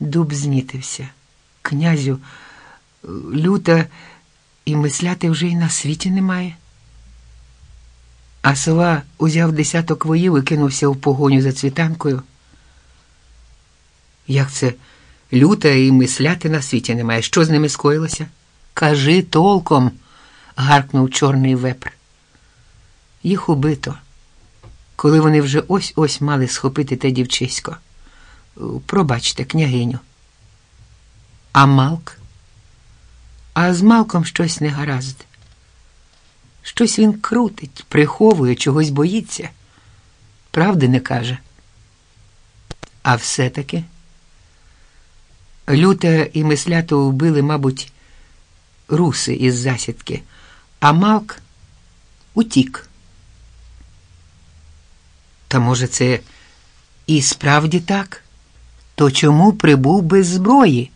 Дуб знітився. Князю, люта і мисляти вже й на світі немає. А сова узяв десяток воїв і кинувся в погоню за цвітанкою. Як це люта і мисляти на світі немає? Що з ними скоїлося? Кажи толком, гаркнув чорний вепр. Їх убито, коли вони вже ось ось мали схопити те дівчисько. Пробачте, княгиню. А Малк? А з Малком щось не гаразд. Щось він крутить, приховує, чогось боїться. Правди не каже. А все-таки люта і мислято вбили, мабуть, руси із засідки, а Малк утік. Та може, це і справді так? То чому прибув без зброї?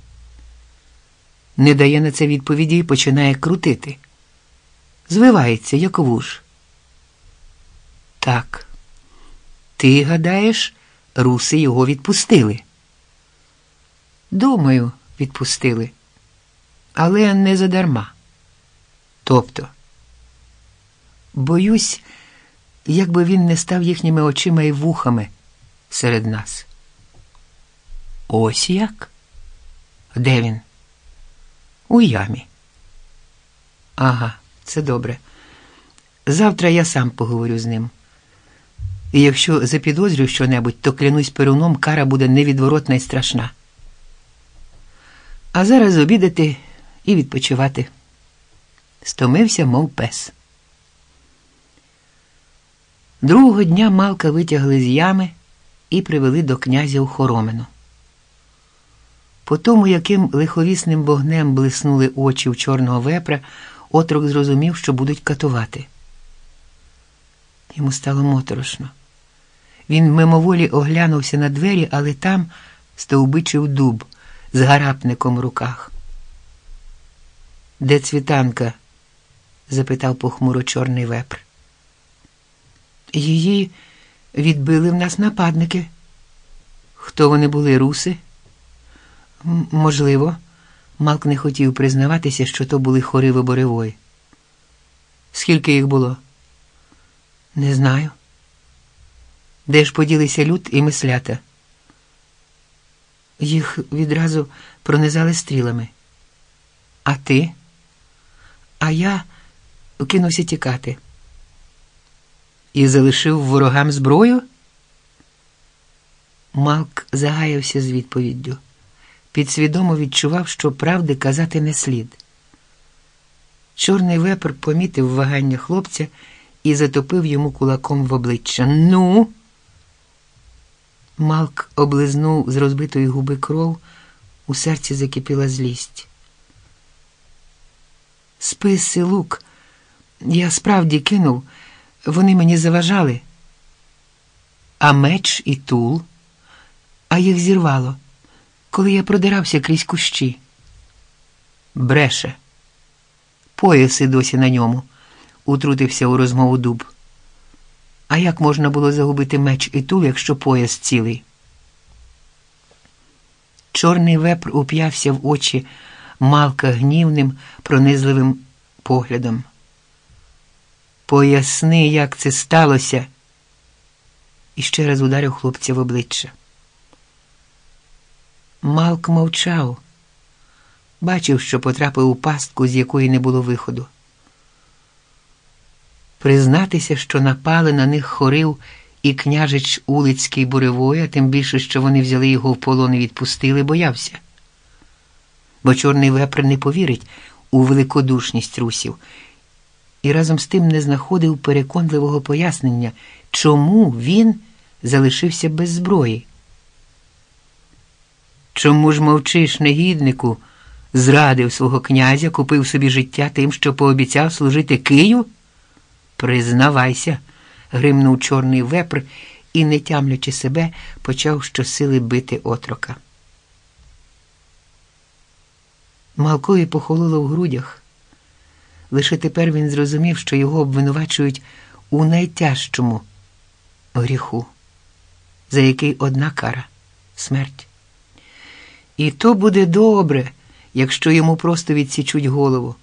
Не дає на це відповіді і починає крутити. Звивається, як вуж. Так. Ти гадаєш, руси його відпустили? Думаю, відпустили. Але не задарма. Тобто, боюсь, якби він не став їхніми очима і вухами серед нас. Ось як? Де він? У ямі. Ага, це добре. Завтра я сам поговорю з ним. І якщо запідозрю що-небудь, то клянусь перуном, кара буде невідворотна і страшна. А зараз обідати і відпочивати. Стомився, мов пес. Другого дня Малка витягли з ями і привели до князя у хоромину. По тому, яким лиховісним вогнем блиснули очі в чорного вепра, отрок зрозумів, що будуть катувати. Йому стало моторошно. Він мимоволі оглянувся на двері, але там стовбичив дуб з гарапником в руках. Де цвітанка? запитав похмуро чорний вепр. Її відбили в нас нападники. Хто вони були, руси? Можливо, Малк не хотів признаватися, що то були хориви Боревої. Скільки їх було? Не знаю. Де ж поділися люд і мислята? Їх відразу пронизали стрілами. А ти? А я кинувся тікати. І залишив ворогам зброю? Малк загаявся з відповіддю. Підсвідомо відчував, що правди казати не слід. Чорний вепр помітив вагання хлопця і затопив йому кулаком в обличчя. Ну. Малк облизнув з розбитої губи кров, у серці закипіла злість. Спис і лук. Я справді кинув, вони мені заважали. А меч і тул, а їх зірвало, коли я продирався крізь кущі. Бреше. Пояси досі на ньому, утрутився у розмову дуб. А як можна було загубити меч і тул, якщо пояс цілий? Чорний вепр уп'явся в очі малка гнівним, пронизливим поглядом. Поясни, як це сталося, і ще раз ударив хлопця в обличчя. Малк мовчав, бачив, що потрапив у пастку, з якої не було виходу. Признатися, що напали на них хорив і княжич Улицький буревой, а тим більше, що вони взяли його в полон і відпустили, боявся. Бо чорний вепр не повірить у великодушність русів і разом з тим не знаходив переконливого пояснення, чому він залишився без зброї. Чому ж мовчиш, негіднику, зрадив свого князя, купив собі життя тим, що пообіцяв служити Кию? Признавайся, гримнув чорний вепр і, не тямлячи себе, почав щосили бити отрока. Малкові похололо в грудях. Лише тепер він зрозумів, що його обвинувачують у найтяжчому гріху, за який одна кара смерть. І то буде добре, якщо йому просто відсічуть голову.